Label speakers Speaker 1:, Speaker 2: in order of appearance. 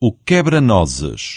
Speaker 1: o quebra-nozes.